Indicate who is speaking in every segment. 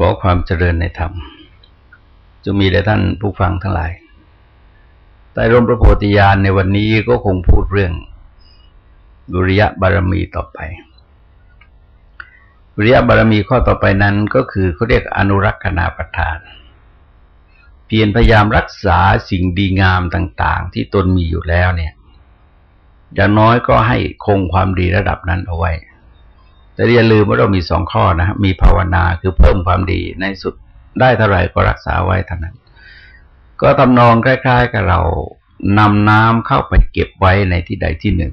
Speaker 1: ขอความเจริญในธรรมจะมีแด่ท่านผู้ฟังทั้งหลายใต้ร่มพระโพธิญาณในวันนี้ก็คงพูดเรื่องบุริยบารมีต่อไปบุริยบารมีข้อต่อไปนั้นก็คือเขาเรียกอนุรักษณาประทาน เพียรพยายามรักษาสิ่งดีงามต่าง ๆ ที่ตนมีอยู่แล้วเนี่ยอย่างน้อยก็ให้คงความดีระดับนั้นเอาไว้ แต่อย่าลืมว่าเรามีสองข้อนะมีภาวนาคือเพิ่มความดีในสุดได้เท่าไหร่ก็รักษาไว้เท่านั้น ก็ทำนองคล้าย ๆ กับเรานำน้ำเข้าไปเก็บไว้ในที่ใดที่หนึ่ง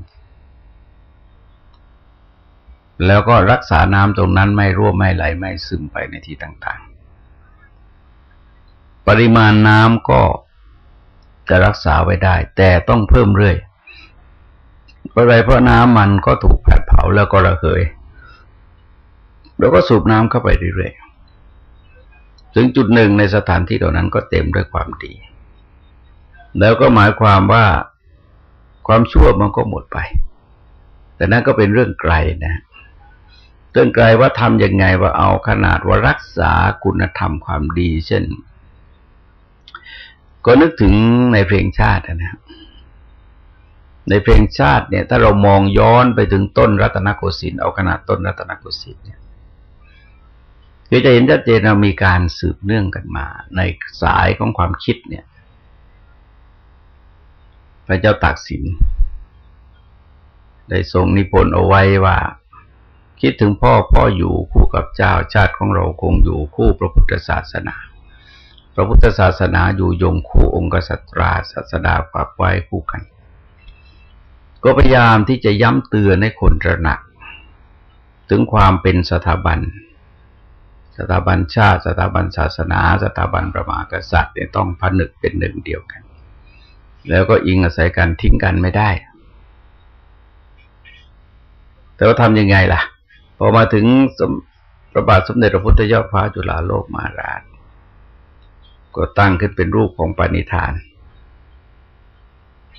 Speaker 1: แล้วก็รักษาน้ำตรงนั้นไม่รั่วไม่ไหลไม่ซึมไปในที่ต่าง ๆ ปริมาณน้ำก็จะรักษาไว้ได้ แต่ต้องเพิ่มเรื่อยเพราะอะไรเพราะน้ำมันก็ถูกแผดเผาแล้วก็ระเหย แล้วก็สูบน้ำเข้าไปเรื่อยๆ ถึงจุดหนึ่งในสถานที่เหล่านั้นก็เต็มด้วยความดี แล้วก็หมายความว่าความชั่วมันก็หมดไป แต่นั่นก็เป็นเรื่องไกลนะ เรื่องไกลว่าทำยังไงว่าเอาขนาดว่ารักษาคุณธรรมความดี เช่น ก็นึกถึงในเพลงชาตินะครับในเพลงชาติเนี่ยถ้าเรามองย้อนไปถึงต้นรัตนโกสินทร์เอาขนาดต้นรัตนโกสินทร์เนี่ย คือจะเห็นชัดเจนเรามีการสืบเนื่องกันมา ในสายของความคิดเนี่ย พระเจ้าตากสิน ได้ทรงนิพนธ์เอาไว้ว่า คิดถึงพ่อพ่ออยู่คู่กับเจ้าชาติของเราคงอยู่คู่พระพุทธศาสนา พระพุทธศาสนาอยู่ยงคู่องค์กษัตราศาสดาฝากไว้คู่กัน ก็พยายามที่จะย้ำเตือนให้คนตระหนัก ถึงความเป็นสถาบัน สถาบันชาติ สถาบันศาสนา สถาบันประมากษัตริย์เนี่ยต้องผนึกเป็นหนึ่งเดียวกัน แล้วก็อิงอาศัยกันทิ้งกันไม่ได้ แต่ว่าทำยังไงล่ะ พอมาถึงพระบาทสมเด็จพระพุทธยอดฟ้าจุฬาโลกมาราช ก็ตั้งขึ้นเป็นรูปของปณิธาน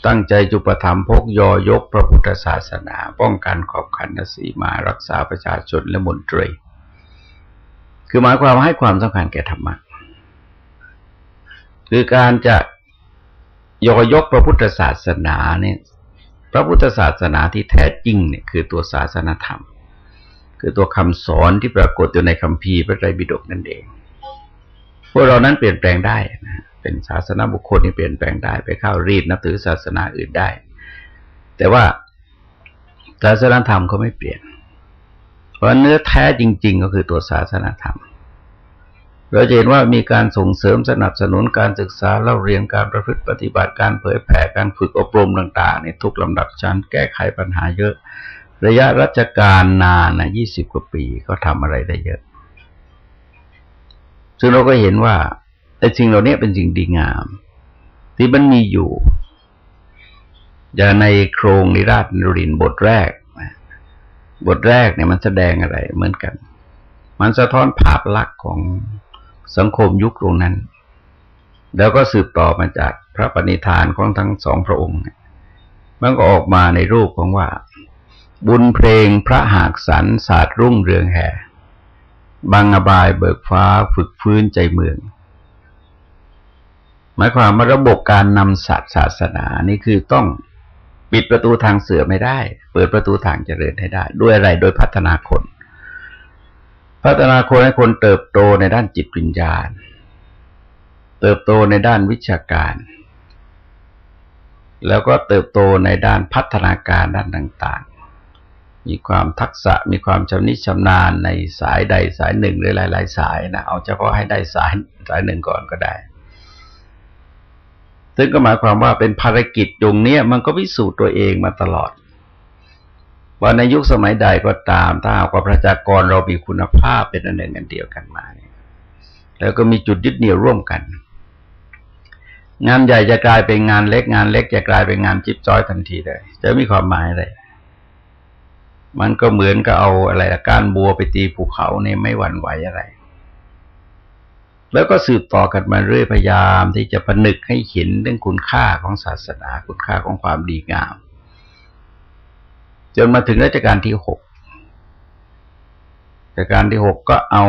Speaker 1: ตั้งใจจุปธรรมพกยอยกพระพุทธศาสนา ป้องกันขอบขันสีมารักษาประชาชนและมนตรี คือหมายความให้ความสำคัญแก่ธรรมะคือการจะยกยกพระพุทธศาสนาเนี่ยพระพุทธศาสนาที่แท้จริงเนี่ยคือตัวศาสนาธรรม คือตัวคำสอนที่ปรากฏอยู่ในคัมภีร์พระไตรปิฎกนั่นเอง พวกเรานั้นเปลี่ยนแปลงได้นะเป็นศาสนาบุคคลที่เปลี่ยนแปลงได้ไปเข้ารีดนับถือศาสนาอื่นได้ แต่ว่าศาสนาธรรมเขาไม่เปลี่ยน เพราะเนื้อแท้จริง ๆ ก็คือตัวศาสนาธรรม เราเห็นว่ามีการส่งเสริมสนับสนุนการศึกษาเล่าเรียนการประพฤติปฏิบัติการเผยแผ่การฝึกอบรมต่างๆในทุกลำดับชั้นแก้ไขปัญหาเยอะ ระยะรัชการนานนะยี่สิบกว่าปีก็ทำอะไรได้เยอะ ซึ่งเราก็เห็นว่าไอ้สิ่งเหล่านี้เป็นสิ่งดีงาม ที่มันมีอยู่ อย่างในโครงนิราชนรินบทแรก บทแรกเนี่ยมันแสดงอะไรเหมือนกัน มันสะท้อนภาพลักษณ์ของสังคมยุคตรงนั้น แล้วก็สืบต่อมาจากพระปณิธานของทั้งสองพระองค์มันก็ออกมาในรูปของว่า บุญเพลงพระหากสรรศาสตร์รุ่งเรืองแห่บางอบายเบิกฟ้าฝึกฟื้นใจเมือง หมายความว่าระบบการนำศาสตร์ศาสนานี่คือต้อง ปิดประตูทางเสือไม่ได้ เปิดประตูทางเจริญให้ได้ ด้วยอะไรโดยพัฒนาคน พัฒนาคนให้คนเติบโตในด้านจิตวิญญาณ เติบโตในด้านวิชาการ แล้วก็เติบโตในด้านพัฒนาการด้านต่าง ๆ มีความทักษะมีความชำนิชำนาญในสายใดสายหนึ่งหรือหลาย ๆ สายนะเอาเฉพาะให้ได้สายสายหนึ่งก่อนก็ได้ ซึ่งก็หมายความว่าเป็นภารกิจตรงนี้มันก็พิสูจน์ตัวเองมาตลอด ว่าในยุคสมัยใดก็ตามถ้าหากว่าประชากรเรามีคุณภาพเป็นอันหนึ่งอันเดียวกันมาเนี่ยแล้วก็มีจุดยึดเหนี่ยวร่วมกัน งานใหญ่จะกลายเป็นงานเล็กงานเล็กจะกลายเป็นงานจิบจ้อยทันทีเลยจะมีความหมายอะไรมันก็เหมือนกับเอาอะไรก้านบัวไปตีภูเขาเนี่ยไม่หวั่นไหวอะไร แล้วก็สืบต่อกันมาเรื่อยพยายามที่จะผนึกให้เห็นเรื่องคุณค่าของศาสนาคุณค่าของความดีงาม จนมาถึงรัชกาลที่หกประการที่หกก็เอา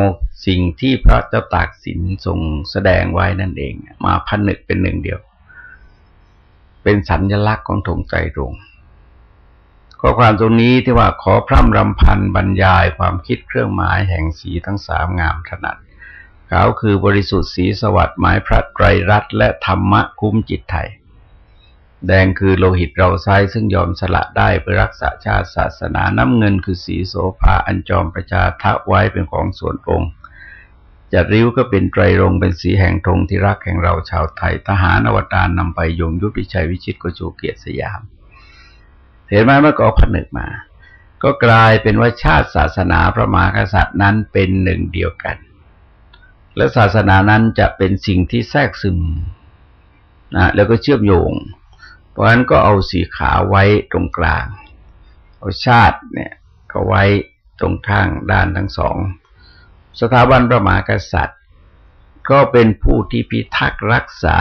Speaker 1: สิ่งที่พระเจ้าตากสินทรงแสดงไว้นั่นเอง มาพันนึกเป็นหนึ่งเดียว เป็นสัญลักษณ์ของธงใจรงข้อความตรงนี้ที่ว่าขอพร่ำรำพันบรรยายความคิดเครื่องหมายแห่งสีทั้งสามงามถนัด ขาวคือบริสุทธิ์สีสวัสดิ์หมายพระไตรรัตน์และธรรมะคุ้มจิตไทย แดงคือโลหิตเราไซซึ่งยอมสละได้เพื่อรักษาชาติศาสนาน้ำเงินคือสีโสภาอันจอมประชาทะไว้เป็นของส่วนองค์จัดริ้วก็เป็นไตรรงเป็นสีแห่งธงที่รักแห่งเราชาวไทย ทหารอวตารนำไปยงยุทธิชัยวิชิตกจูเกียรติสยาม เห็นไหมเมื่อก็ผนึกมา ก็กลายเป็นว่าชาติศาสนาพระมหากษัตริย์นั้นเป็นหนึ่งเดียวกัน และศาสนานั้นจะเป็นสิ่งที่แทรกซึมนะแล้วก็เชื่อมโยง เพราะฉะนั้นก็เอาสีขาวไว้ตรงกลาง เอาชาติเนี่ยก็ไว้ตรงข้างด้านทั้งสอง สถาบันพระมหากษัตริย์ ก็เป็นผู้ที่พิทักษ์รักษา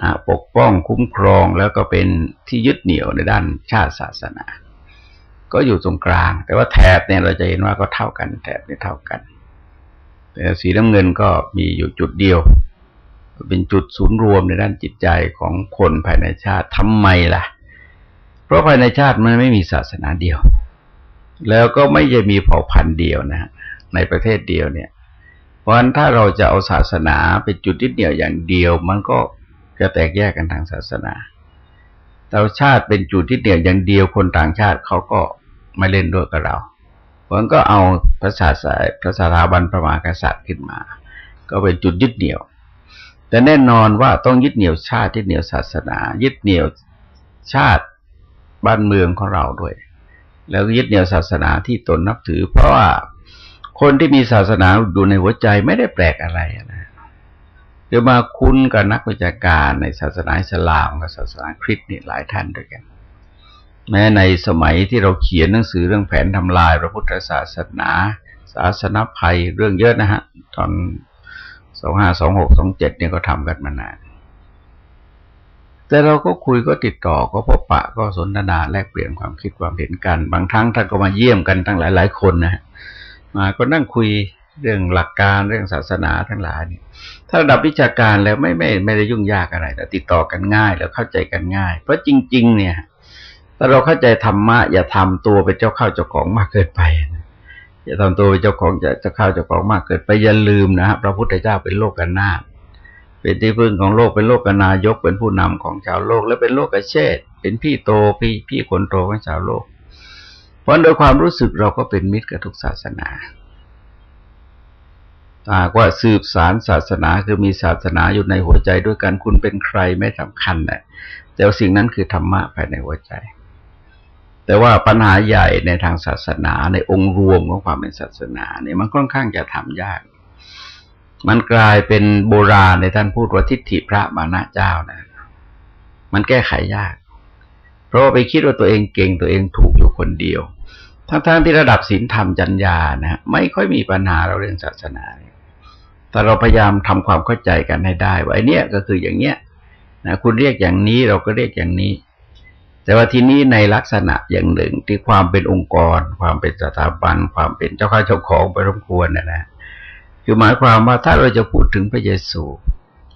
Speaker 1: นะปกป้องคุ้มครองแล้วก็เป็นที่ยึดเหนี่ยวในด้านชาติศาสนา ก็อยู่ตรงกลาง แต่ว่าแถบเนี่ยเราจะเห็นว่าก็เท่ากัน แถบนี่เท่ากัน แต่สีน้ำเงินก็มีอยู่จุดเดียว เป็นจุดศูนย์รวมในด้านจิตใจของคนภายในชาติทำไมล่ะ เพราะภายในชาติมันไม่มีศาสนาเดียว แล้วก็ไม่จะมีเผ่าพันธุ์เดียวนะในประเทศเดียวเนี่ย เพราะฉะนั้นถ้าเราจะเอาศาสนาเป็นจุดที่เดียวอย่างเดียว มันก็จะแตกแยกกันทางศาสนาแต่ชาติเป็นจุดที่เดียวอย่างเดียวคนต่างชาติเขาก็ไม่เล่นด้วยกับเรา ผมก็เอาพระศาสนาพระสถาบันพระมหากษัตริย์ขึ้นมา ก็เป็นจุดยึดเหนี่ยว แต่แน่นอนว่าต้องยึดเหนี่ยวชาติยึดเหนี่ยวศาสนา ยึดเหนี่ยวชาติบ้านเมืองของเราด้วย แล้วยึดเหนี่ยวศาสนาที่ตนนับถือ เพราะว่าคนที่มีศาสนาอยู่ในหัวใจไม่ได้แปลกอะไรนะเดี๋ยวมาคุ้นกับนักวิชาการในศาสนาอิสลามกับศาสนาคริสต์นี่หลายท่านด้วยกัน แม้ในสมัยที่เราเขียนหนังสือเรื่องแผนทำลายพระพุทธศาสนา ศาสนาภัยเรื่องเยอะนะฮะ ตอนสองห้าสองหกสองเจ็ดเนี่ยก็ทำกันมานาน แต่เราก็คุยก็ติดต่อก็พบปะก็สนทนาแลกเปลี่ยนความคิดความเห็นกัน บางครั้งท่านก็มาเยี่ยมกันทั้งหลายหลายคนนะฮะมาก็นั่งคุยเรื่องหลักการเรื่องศาสนาทั้งหลายเนี่ย ถ้าระดับวิชาการแล้วไม่ไม่ไม่ได้ยุ่งยากอะไรแต่ติดต่อกันง่ายแล้วเข้าใจกันง่าย เพราะจริง ๆ เนี่ย ถ้าเราเข้าใจธรรมะอย่าทำตัวเป็นเจ้าข้าวเจ้าของมากเกินไปอย่าทำตัวเป็นเจ้าของจะเจ้าข้าวเจ้าของมากเกินไปอย่าลืมนะฮะพระพุทธเจ้าเป็นโลกกันนาเป็นที่พึ่งของโลกเป็นโลกกันนายกเป็นผู้นำของชาวโลก และเป็นโลกกระเชษเป็นพี่โตพี่พี่คนโตของชาวโลก เพราะโดยความรู้สึกเราก็เป็นมิตรกับทุกศาสนาหากว่าสืบสารศาสนาคือมีศาสนาอยู่ในหัวใจด้วยกันคุณเป็นใครไม่สำคัญแหละแต่สิ่งนั้นคือธรรมะภายในหัวใจ แต่ว่าปัญหาใหญ่ในทางศาสนาในองค์รวมของความเป็นศาสนาเนี่ยมันค่อนข้างจะทำยาก มันกลายเป็นโบราณในท่านพูดว่าทิฏฐิพระมานะเจ้านะ มันแก้ไขยาก เพราะว่าไปคิดว่าตัวเองเก่งตัวเองถูกอยู่คนเดียว ทั้งๆที่ระดับศีลธรรมจัญญานะไม่ค่อยมีปัญหาเราเรื่องศาสนาแต่เราพยายามทำความเข้าใจกันให้ได้ว่าไอ้นี่ก็คืออย่างเนี้ยนะคุณเรียกอย่างนี้เราก็เรียกอย่างนี้ แต่ว่าที่นี้ในลักษณะอย่างหนึ่งที่ความเป็นองค์กร ความเป็นสถาบัน ความเป็นเจ้าข้าเจ้าของไปรบกวนนะนะคือหมายความว่าถ้าเราจะพูดถึงพระเยซู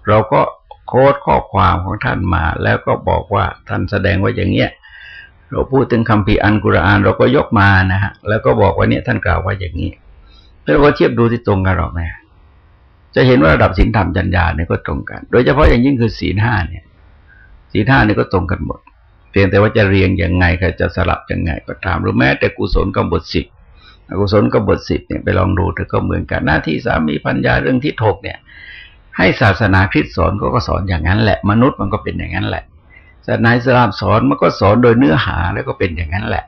Speaker 1: เราก็โค้ดข้อความของท่านมา แล้วก็บอกว่าท่านแสดงว่าอย่างเนี้ยเราพูดถึงคำพีอันกุรอาน เราก็ยกมานะฮะแล้วก็บอกว่าเนี่ยท่านกล่าวว่าอย่างนี้แล้วเราก็เทียบดูที่ตรงกันหรอกไหมจะเห็นว่าระดับศีลธรรมจัญญาเนี่ยก็ตรงกัน โดยเฉพาะอย่างยิ่งคือศีลห้าเนี่ยศีลห้าเนี่ยก็ตรงกันหมด เพียงแต่ว่าจะเรียงยังไงใครจะสลับยังไงก็ตามหรือแม้แต่กุศลกับบทสิบอกุศลกับบทสิบเนี่ยไปลองดูเธอก็เหมือนกันหน้าที่สามีพัญญาเรื่องที่ถกเนี่ย ให้ศาสนาคริสต์สอนก็ก็สอนอย่างนั้นแหละ มนุษย์มันก็เป็นอย่างนั้นแหละศาสนาอิสลามสอนมันก็สอนโดยเนื้อหาแล้วก็เป็นอย่างนั้นแหละ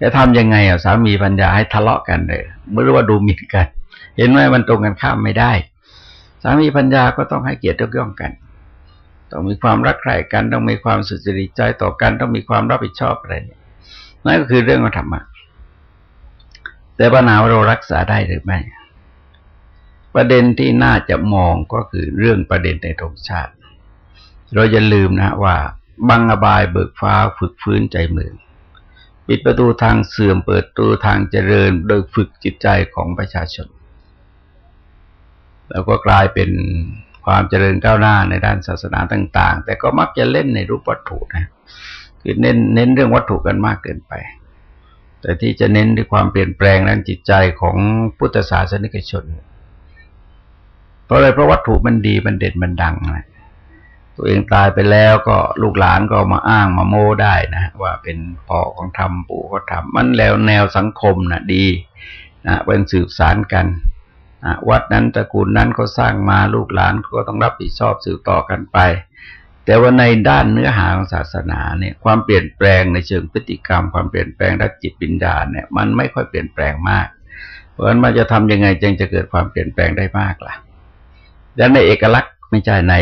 Speaker 1: จะทำยังไงอะสามีปัญญาให้ทะเลาะกันเลยไม่รู้ว่าดูหมิ่นกัน เห็นไหมมันตรงกันข้ามไม่ได้ สามีปัญญาก็ต้องให้เกียรติยกย่องกัน ต้องมีความรักใคร่กัน ต้องมีความสุจริตใจต่อกัน ต้องมีความรับผิดชอบอะไรเนี่ยนั่นก็คือเรื่องของธรรมะแต่ปัญหาเรารักษาได้หรือไม่ ประเด็นที่น่าจะมองก็คือเรื่องประเด็นในธงชาติ เราจะลืมนะว่า บังอบายเบิกฟ้าฝึกฟื้นใจเมืองปิดประตูทางเสื่อมเปิดประตูทางเจริญ โดยฝึกจิตใจของประชาชน แล้วก็กลายเป็น ความเจริญก้าวหน้าในด้านศาสนาต่าง ๆ แต่ก็มักจะเล่นในรูปวัตถุนะ คือเน้นเน้นเรื่องวัตถุกันมากเกินไป แต่ที่จะเน้นด้วยความเปลี่ยนแปลงด้านจิตใจของพุทธศาสนิกชน เพราะอะไรเพราะวัตถุมันดีมันเด่นมันดังนะตัวเองตายไปแล้วก็ลูกหลานก็มาอ้างมาโม้ได้นะว่าเป็นพ่อของธรรมปู่ก็ทำมันแล้วแนวสังคมนะดีนะเป็นสืบสารกัน วัดนั้นตระกูลนั้นก็สร้างมาลูกหลานก็ต้องรับผิดชอบสืบต่อกันไป แต่ว่าในด้านเนื้อหาของศาสนาเนี่ยความเปลี่ยนแปลงในเชิงพฤติกรรม ความเปลี่ยนแปลงด้านจิตวิญญาณเนี่ยมันไม่ค่อยเปลี่ยนแปลงมาก เพราะฉะนั้นมันจะทำยังไงจึงจะเกิดความเปลี่ยนแปลงได้มากล่ะและในเอกลักษณ์ไม่ใช่ใน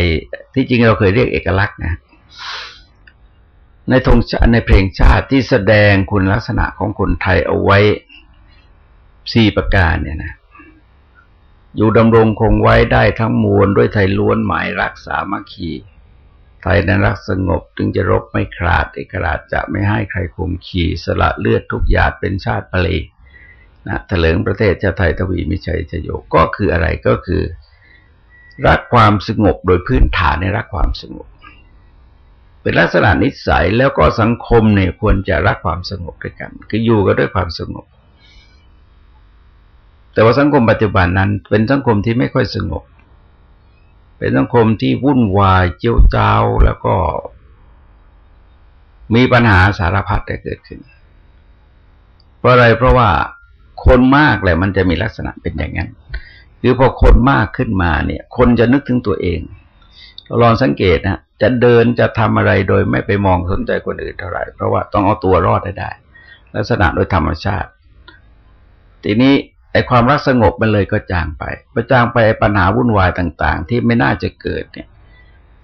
Speaker 1: ที่จริงเราเคยเรียกเอกลักษณ์นะในธงชาติในเพลงชาติที่แสดงคุณลักษณะของคนไทยเอาไว้สี่ประการเนี่ยนะ อยู่ดำรงคงไว้ได้ทั้งมวลด้วยไทยล้วนหมายรักสามัคคีไทยนั้นรักสงบถึงจะรบไม่ขาดเอกราชจะไม่ให้ใครข่มขีสละเลือดทุกหยาดเป็นชาติปลีนะเถลิงประเทศชาไทยทวีมิชัยชโยก็คืออะไรก็คือ รักความสงบโดยพื้นฐานในรักความสงบ เป็นลักษณะนิสัยแล้วก็สังคมเนี่ยควรจะรักความสงบด้วยกัน คืออยู่กันด้วยความสงบ แต่ว่าสังคมปัจจุบันนั้นเป็นสังคมที่ไม่ค่อยสงบ เป็นสังคมที่วุ่นวายเจียวเจ้าแล้วก็มีปัญหาสารพัดแต่เกิดขึ้น เพราะอะไรเพราะว่าคนมากแหละมันจะมีลักษณะเป็นอย่างนั้น หรือพอคนมากขึ้นมาเนี่ย คนจะนึกถึงตัวเองเลองสังเกตนะจะเดินจะทำอะไรโดยไม่ไปมองสนใจคนอื่นเท่าไหร่ เพราะว่าต้องเอาตัวรอดได้ได้ ลักษณะโดยธรรมชาติ ทีนี้ ไอ้ความรักสงบมันเลยก็จางไปพอจางไปปัญหาวุ่นวายต่าง ๆ ที่ไม่น่าจะเกิดเนี่ย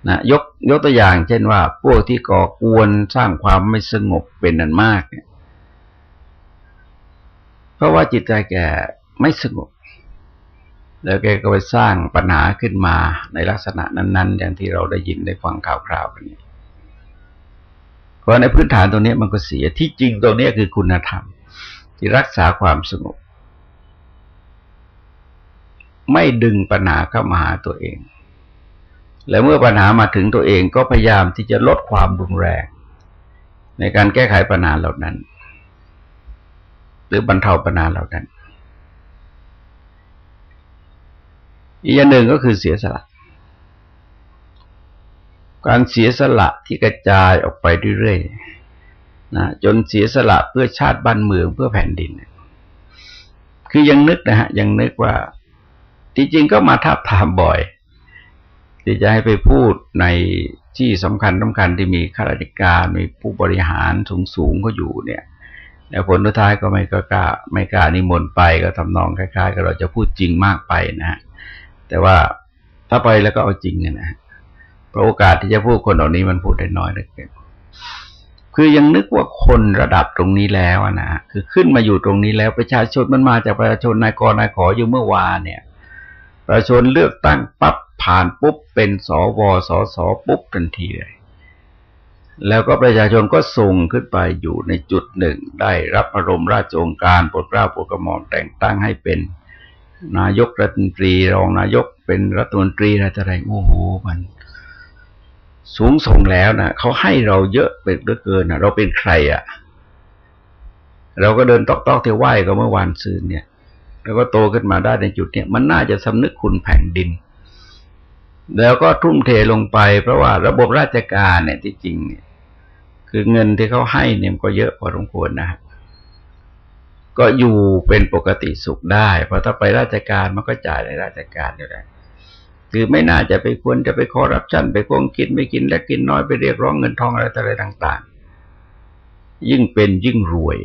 Speaker 1: นะยกยกตัวอย่าง เช่นว่า พวกที่ก่อกวนสร้างความไม่สงบเป็นนันมากเนี่ย เพราะว่าจิตใจแกไม่สงบ แล้วแกก็ไปสร้างปัญหาขึ้นมาในลักษณะนั้น ๆ อย่างที่เราได้ยินได้ฟังข่าวคราวกันนี้เพราะในพื้นฐานตรงนี้มันก็เสียที่จริงตรงนี้คือคุณธรรม ที่รักษาความสงบ ไม่ดึงปัญหาเข้ามาหาตัวเอง แล้วเมื่อปัญหามาถึงตัวเองก็พยายามที่จะลดความรุนแรง ในการแก้ไขปัญหาเหล่านั้น หรือบรรเทาปัญหาเหล่านั้น อีกอย่างหนึ่งก็คือเสียสละ การเสียสละที่กระจายออกไปเรื่อยๆนะจนเสียสละเพื่อชาติบ้านเมืองเพื่อแผ่นดิน คือยังนึกนะฮะยังนึกว่า ที่จริงก็มาทับทามบ่อยที่จะให้ไปพูดในที่สำคัญสาคัญที่มีข้าราชการมีผู้บริหารสูงสูงก็อยู่เนี่ยแล้วผลท้ายก็ไม่กล้าไม่กล้านิมนต์ไปก็ทำนองคล้ายๆกับเราจะพูดจริงมากไปนะฮะแต่ว่าถ้าไปแล้วก็เอาจริงนะฮะเพราะโอกาสที่จะพูดคนเหล่านี้มันพูดได้น้อยเหลือเกินคือยังนึกว่าคนระดับตรงนี้แล้วนะคือขึ้นมาอยู่ตรงนี้แล้วประชาชนมันมาจากประชาชนนายกนายขออยู่เมื่อวานเนี่ย ประชาชนเลือกตั้งปั๊บผ่านปุ๊บเป็นสวสสปุ๊บทันทีเลยแล้วก็ประชาชนก็ส่งขึ้นไปอยู่ในจุดหนึ่ง ได้รับอารมณ์ราชองการโปรดเกล้าโปรดกระหม่อมแต่งตั้งให้เป็น นายกรัฐมนตรีรองนายกเป็นรัฐมนตรีอะไรอะไรโอ้โหมัน สูงส่งแล้วนะเขาให้เราเยอะเป็นเหลือเกินนะเราเป็นใครอะ่ะ เราก็เดินตอกๆเที่ยวไหวก็เมื่อวานซืนเนี่ย แล้วก็โตขึ้นมาได้ในจุดเนี้ยมันน่าจะสำนึกคุณแผ่นดิน แล้วก็ทุ่มเทลงไป เพราะว่าระบบราชการเนี่ยที่จริงเนี่ยคือเงินที่เขาให้เนี่ยก็เยอะพอสมควรนะ ก็อยู่เป็นปกติสุขได้ เพราะถ้าไปราชการมันก็จ่ายในราชการอยู่แล้วคือไม่น่าจะไปควรจะไปคอรับชันไปโกงกินไม่กินและกินน้อยไปเรียกร้องเงินทองอะไรต่างๆ ยิ่งเป็นยิ่งรวย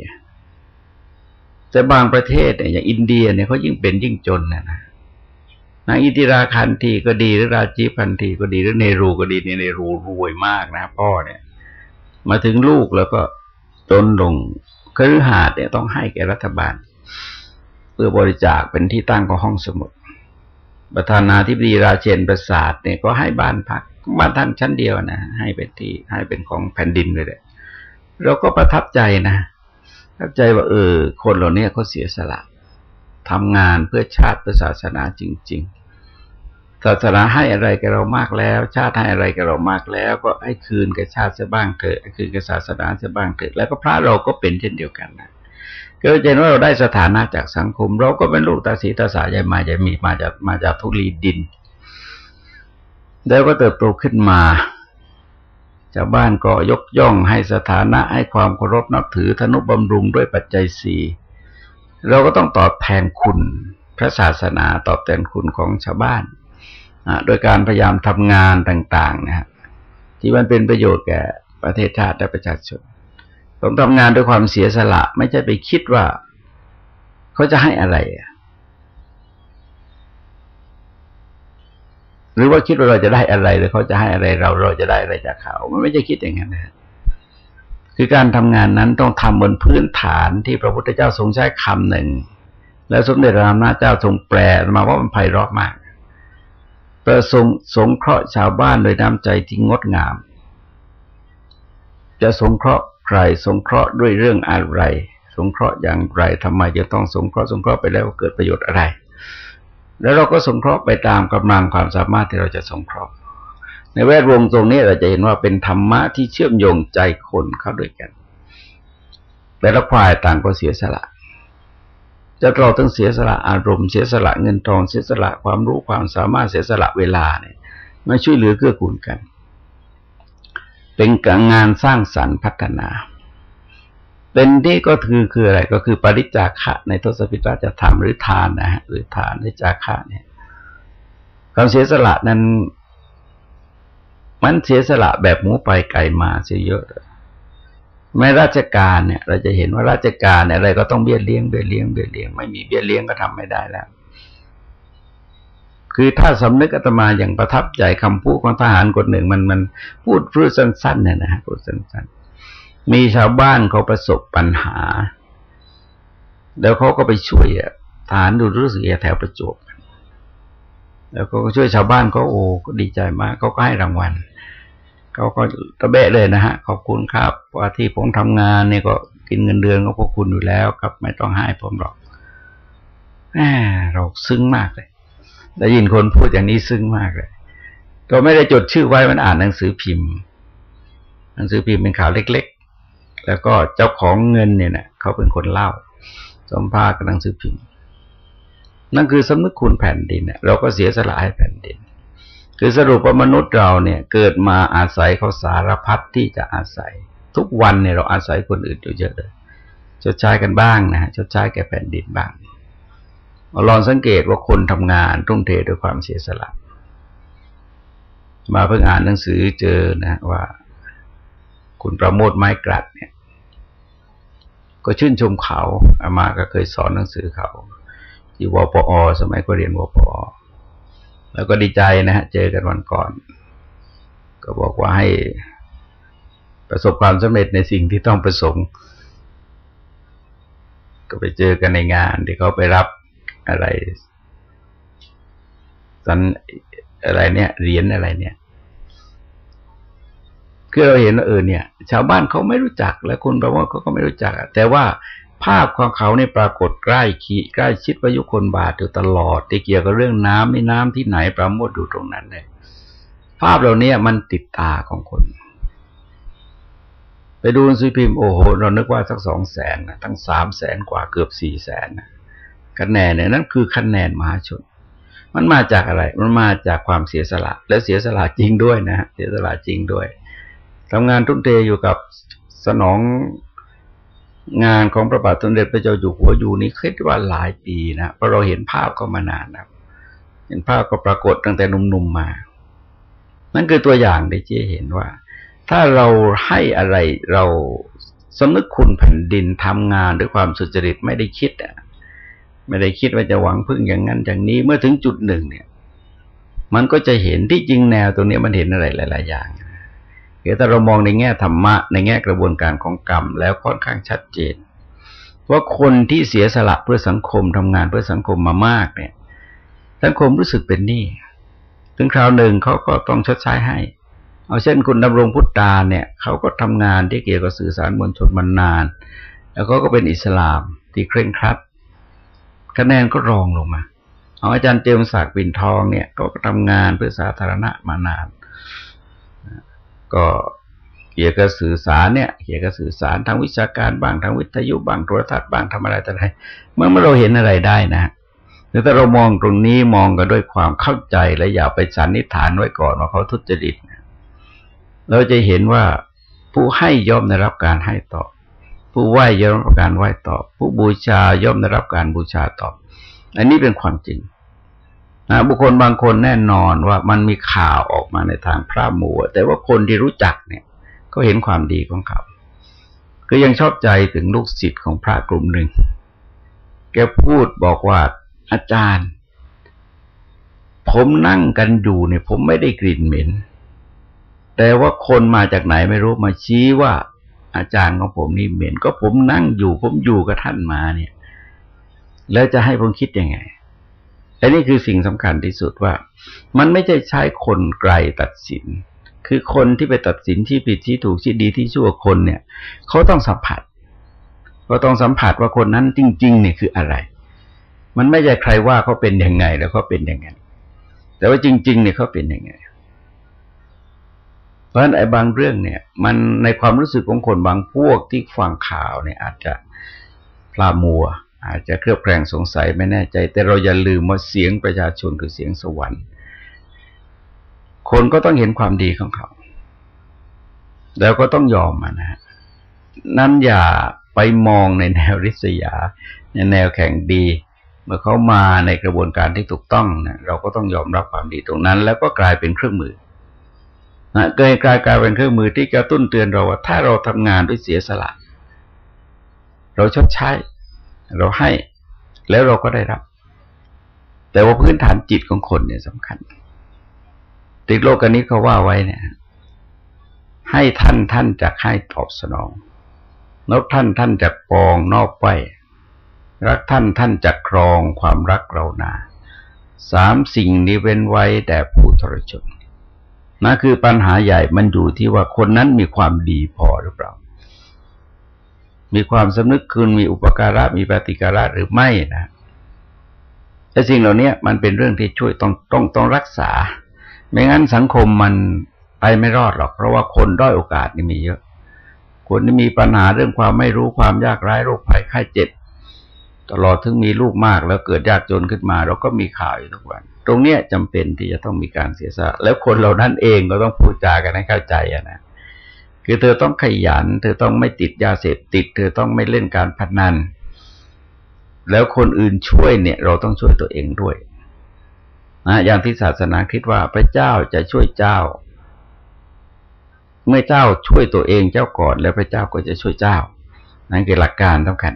Speaker 1: แต่บางประเทศเนี่ยอย่างอินเดียเนี่ยเขายิ่งเป็นยิ่งจนนะนะนางอิติราคันทีก็ดีหรือราจีพันทีก็ดีหรือเนรูก็ดีเนี่ยเนรูรวยมากนะพ่อเนี่ย มาถึงลูกแล้วก็จนลงคฤหาสน์เนี่ยต้องให้แก่รัฐบาล เพื่อบริจาคเป็นที่ตั้งของห้องสมุดประธานาธิบดีราเชนประสาทเนี่ยก็ให้บ้านพักบ้านท่านชั้นเดียวนะให้เป็นที่ให้เป็นของแผ่นดินเลยเลยเราก็ประทับใจนะ เข้าใจว่าเออ คนเหล่านี้เขาเสียสละทำงานเพื่อชาติเพื่อศาสนาจริง ๆ ศาสนาให้อะไรแกเรามากแล้ว ชาติให้อะไรแกเรามากแล้ว ก็ให้คืนกับชาติเสบ้างเถอะคืนกับศาสนาเสบ้างเถอะแล้วก็พระเราก็เป็นเช่นเดียวกันนะก็จะเห็นว่าเราได้สถานะจากสังคม เราก็เป็นลูกตาสีตาสายใหญ่มาใหญ่มีมาจากมาจากทุลีดิน แล้วก็เติบโตขึ้นมา ชาวบ้านก็ยกย่องให้สถานะให้ความเคารพนับถือธนุบำรุงด้วยปัจจัยสี่เราก็ต้องตอบแทนคุณ พระศาสนาตอบแทนคุณของชาวบ้านโดยการพยายามทำงานต่างๆนะฮะที่มันเป็นประโยชน์แก่ประเทศชาติและประชาชนต้องทำงานด้วยความเสียสละ ไม่ใช่ไปคิดว่า เขาจะให้อะไร หรือว่าคิดว่าเราจะได้อะไรหรือเขาจะให้อะไรเราเราจะได้อะไรจากเขา มันไม่ใช่คิดอย่างนั้นนะคือการทำงานนั้นต้องทำบนพื้นฐานที่พระพุทธเจ้าทรงใช้คำหนึ่ง แล้วสมเด็จพระรามนาเจ้าทรงแปลมาว่ามันไพเราะมากประสงสงเคราะห์ชาวบ้านโดยน้ำใจที่งดงาม จะสงเคราะห์ใครสงเคราะห์ด้วยเรื่องอะไร สงเคราะห์อย่างไรทำไมจะต้องสงเคราะห์สงเคราะห์ไปแล้วเกิดประโยชน์อะไร แล้วเราก็สงเคราะห์ไปตามกำลังความสามารถที่เราจะสงเคราะห์ ในแวดวงตรงนี้เราจะเห็นว่าเป็นธรรมะที่เชื่อมโยงใจคนเข้าด้วยกัน แต่ละฝ่ายต่างก็เสียสละ จะเราต้องเสียสละอารมณ์เสียสละเงินทองเสียสละความรู้ความสามารถเสียสละเวลาเนี่ยมาช่วยเหลือเกื้อกูลกัน เป็นการงานสร้างสรรค์พัฒนา เป็นนี่ก็คือคืออะไรก็คือปริจาคะในทศพิตราจะทำหรือทานนะฮะหรือทานหรือจาคะเนี่ยความเสียสละนั้น มันเสียสละแบบหมูไปไก่มาเสียเยอะแม้ราชการเนี่ย เราจะเห็นว่าราชการอะไรก็ต้องเบี้ยเลี้ยงเบี้ยเลี้ยงเบี้ยเลี้ยงไม่มีเบี้ยเลี้ยงก็ทำไม่ได้แล้ว คือถ้าสำนึกอาตมาอย่างประทับใจคำพูดของทหารคนหนึ่งมันมันพูดพูดสั้นๆเนี่ยนะพูดสั้นๆ มีชาวบ้านเขาประสบปัญหา แล้วเขาก็ไปช่วยทหารดูรู้สึกแถวประจวบแล้วก็ช่วยชาวบ้านเขาโอ้ก็ดีใจมากเขาก็ให้รางวัลเขาก็ตะเบะเลยนะฮะขอบคุณครับ ว่าที่ผมทำงานเนี่ยก็กินเงินเดือนก็พวกคุณอยู่แล้วครับ ไม่ต้องให้ผมหรอกแหมเราซึ้งมากเลยได้ยินคนพูดอย่างนี้ซึ้งมากเลยก็ไม่ได้จดชื่อไว้มันอ่านหนังสือพิมพ์ หนังสือพิมพ์เป็นข่าวเล็ก แล้วก็เจ้าของเงินเนี่ยนะเขาเป็นคนเล่าสมภาษกับหนังสือพิมพ์นั่นคือสำนึกคุณแผ่นดินเนี่ยเราก็เสียสละให้แผ่นดิน คือสรุปว่ามนุษย์เราเนี่ย เกิดมาอาศัยเขาสารพัดที่จะอาศัย ทุกวันเนี่ยเราอาศัยคนอื่นอยู่เยอะเลยชดใช้กันบ้างนะชดใช้แก่แผ่นดินบ้างลองสังเกตว่าคนทำงานทุ่มเทด้วยความเสียสละ มาเพิ่งอ่านหนังสือเจอนะว่า คุณประโมทไม้กรัดเนี่ย ก็ชื่นชมเขาอามาก็เคยสอนหนังสือเขาที่วปอ สมัยก็เรียนวปอ แล้วก็ดีใจนะฮะ เจอกันวันก่อน ก็บอกว่าให้ประสบความสำเร็จในสิ่งที่ต้องประสงค์ ก็ไปเจอกันในงานที่เขาไปรับอะไรสันอะไรเนี่ยเหรียญอะไรเนี่ย คือเราเห็นว่าเออเนี่ย ชาวบ้านเขาไม่รู้จักและคุณประว่าเขาก็ไม่รู้จัก แต่ว่าภาพของเขาเนี่ยปรากฏใกล้ขีใกล้ชิดวายุคนบาทอยู่ตลอดที่เกี่ยวกับเรื่องน้ำไม่น้ำที่ไหนปราโมทอยู่ตรงนั้นเลยภาพเหล่านี้มันติดตาของคน ไปดูซีพิมพ์โอ้โห เรานึกว่าสักสองแสนนะทั้งสามแสนกว่าเกือบสี่แสนนะคะแนนเนี่ยนั่นคือคะแนนมหาชน มันมาจากอะไร มันมาจากความเสียสละ และเสียสละจริงด้วยนะเสียสละจริงด้วย ทำงานทุ่มเทอยู่กับสนองงานของพระบาทสมเด็จพระเจ้าอยู่หัวอยู่นี้คิดว่าหลายปีนะเพราะเราเห็นภาพก็มานานนะเห็นภาพก็ปรากฏตั้งแต่หนุ่มๆมา นั่นคือตัวอย่างได้เจ๊เห็นว่า ถ้าเราให้อะไรเราสำนึกคุณแผ่นดินทำงานด้วยความสุจริตไม่ได้คิดอะไม่ได้คิดว่าจะหวังพึ่งอย่างนั้นอย่างนี้เมื่อถึงจุดหนึ่งเนี่ย มันก็จะเห็นที่จริงแนวตรงนี้มันเห็นอะไรหลาย ๆ อย่างเดี๋ ยวถ้าเรามองในแง่ธรรมะ ในแง่กระบวนการของกรรม แล้วค่อนข้างชัดเจนว่าคนที่เสียสละเพื่อสังคมทำงานเพื่อสังคมมามากเนี่ย สังคมรู้สึกเป็นหนี้ถึงคราวหนึ่งเขาก็ต้องชดใช้ให้ เอาเช่นคุณดำรงพุทธาเนี่ยเขาก็ทำงานที่เกี่ยวกับสื่อสารมวลชนมานาน แล้วก็ก็เป็นอิสลามที่เคร่งครัดคะแนนก็รองลงมา เอาอาจารย์เจมศักดิ์ปิ่นทองเนี่ยก็ทำงานเพื่อสาธารณะมานาน ก็เกี่ยวกับสื่อสารเนี่ยเกี่ยวกับสื่อสารทางวิชาการบางทางวิทยุบางโทรทัศน์บางทำอะไรต่ออะไรเมื่อเราเห็นอะไรได้นะแต่ถ้าเรามองตรงนี้มองกันด้วยความเข้าใจและอย่าไปสันนิษฐานไว้ก่อนว่าเขาทุจริตเราจะเห็นว่าผู้ให้ย่อมได้รับการให้ตอบ ผู้ไหว้ย่อมได้รับการไหว้ตอบ ผู้บูชาย่อมได้รับการบูชาตอบ อันนี้เป็นความจริง นะบุคคลบางคนแน่นอนว่ามันมีข่าวออกมาในทางพระมัว แต่ว่าคนที่รู้จักเนี่ย ก็เห็นความดีของเขา ก็ยังชอบใจถึงลูกศิษย์ของพระกลุ่มหนึ่ง แกพูดบอกว่าอาจารย์ ผมนั่งกันอยู่เนี่ยผมไม่ได้กลิ่นเหม็น แต่ว่าคนมาจากไหนไม่รู้มาชี้ว่าอาจารย์ของผมนี่เหม็น ก็ผมนั่งอยู่ ผมอยู่กับท่านมาเนี่ย แล้วจะให้ผมคิดยังไง อันนี้คือสิ่งสำคัญที่สุดว่า มันไม่ใช่ใช้คนไกลตัดสิน คือคนที่ไปตัดสินที่ผิดที่ถูกที่ดีที่ชั่วคนเนี่ยเขาต้องสัมผัสเขาต้องสัมผัสว่าคนนั้นจริง ๆ เนี่ยคืออะไร มันไม่ใช่ใครว่าเขาเป็นยังไงแล้วเขาเป็นยังไงแต่ว่าจริง ๆ เนี่ยเขาเป็นยังไงเพราะฉะนั้นไอ้บางเรื่องเนี่ย มันในความรู้สึกของคนบางพวกที่ฟังข่าวเนี่ย อาจจะพลามัว อาจจะเครือบแคลงสงสัยไม่แน่ใจ แต่เราอย่าลืมว่าเสียงประชาชนคือเสียงสวรรค์ คนก็ต้องเห็นความดีของเขา แล้วก็ต้องยอมมานะนั้นอย่าไปมองในแนวริษยา ในแนวแข่งดี เมื่อเขามาในกระบวนการที่ถูกต้องนะเราก็ต้องยอมรับความดีตรงนั้น แล้วก็กลายเป็นเครื่องมือนะเกิดกลายกลายเป็นเครื่องมือที่กระตุ้นเตือนเราว่า ถ้าเราทำงานด้วยเสียสละ เราชดใช้ เราให้แล้วเราก็ได้รับ แต่ว่าพื้นฐานจิตของคนเนี่ยสำคัญ ติโลกันนี้เขาว่าไว้เนี่ย ให้ท่านท่านจะให้ตอบสนองนกท่านท่านจะปองนอกไปรักท่านท่านจะครองความรักเรานาสามสิ่งนี้เว้นไว้แต่ผู้ทรชนนั่นคือปัญหาใหญ่มันอยู่ที่ว่าคนนั้นมีความดีพอหรือเปล่า มีความสำนึกคืนมีอุปการะมีปฏิการะหรือไม่นะแต่สิ่งเหล่านี้มันเป็นเรื่องที่ช่วยต้องต้องต้องรักษา ไม่งั้นสังคมมันไปไม่รอดหรอก เพราะว่าคนด้อยโอกาสนี่มีเยอะ คนที่มีปัญหาเรื่องความไม่รู้ความยากไร้โรคภัยไข้เจ็บตลอดถึงมีลูกมากแล้วเกิดยากจนขึ้นมา เราก็มีข่าวอยู่ทุกวัน ตรงเนี้ยจำเป็นที่จะต้องมีการเสียสละแล้วคนเหล่านั้นเองก็ต้องพูดจากันให้เข้าใจอะนะ คือเธอต้องขยัน เธอต้องไม่ติดยาเสพติด เธอต้องไม่เล่นการพนัน แล้วคนอื่นช่วยเนี่ย เราต้องช่วยตัวเองด้วยนะอย่างที่ศาสนาคิดว่าพระเจ้าจะช่วยเจ้า เมื่อเจ้าช่วยตัวเองเจ้าก่อน แล้วพระเจ้าก็จะช่วยเจ้า นั่นคือหลักการสำคัญ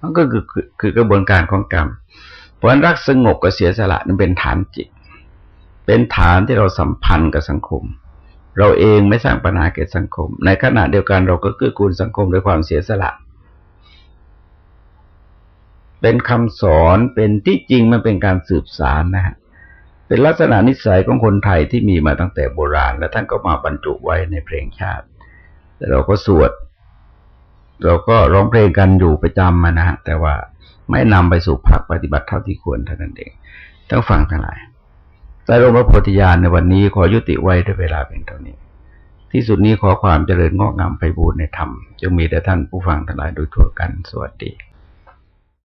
Speaker 1: นั่นก็คือคือคือกระบวนการของกรรม เพราะรักสงบกับเสียสละนั้นเป็นฐานจิต เป็นฐานที่เราสัมพันธ์กับสังคม เราเองไม่สร้างปัญหาแก่สังคม ในขณะเดียวกันเราก็เกื้อกูลสังคมด้วยความเสียสละ เป็นคำสอนเป็นที่จริงมันเป็นการสืบสารนะฮะเป็นลักษณะนิสัยของคนไทยที่มีมาตั้งแต่โบราณ และท่านก็มาบรรจุไว้ในเพลงชาติ แต่เราก็สวด เราก็ร้องเพลงกันอยู่ประจำมานะฮะแต่ว่าไม่นำไปสู่ภาคปฏิบัติเท่าที่ควรเท่านั้นเองทั้งฟังทั้งหลาย ใต้ร่มพระโพธิญาณในวันนี้ขอยุติไว้ด้วยเวลาเป็นเท่านี้ ที่สุดนี้ขอความเจริญงอกงามไปบูรณนธรรมจงมีแด่ท่านผู้ฟังทั้งหลายโดยทั่วกันสวัสดี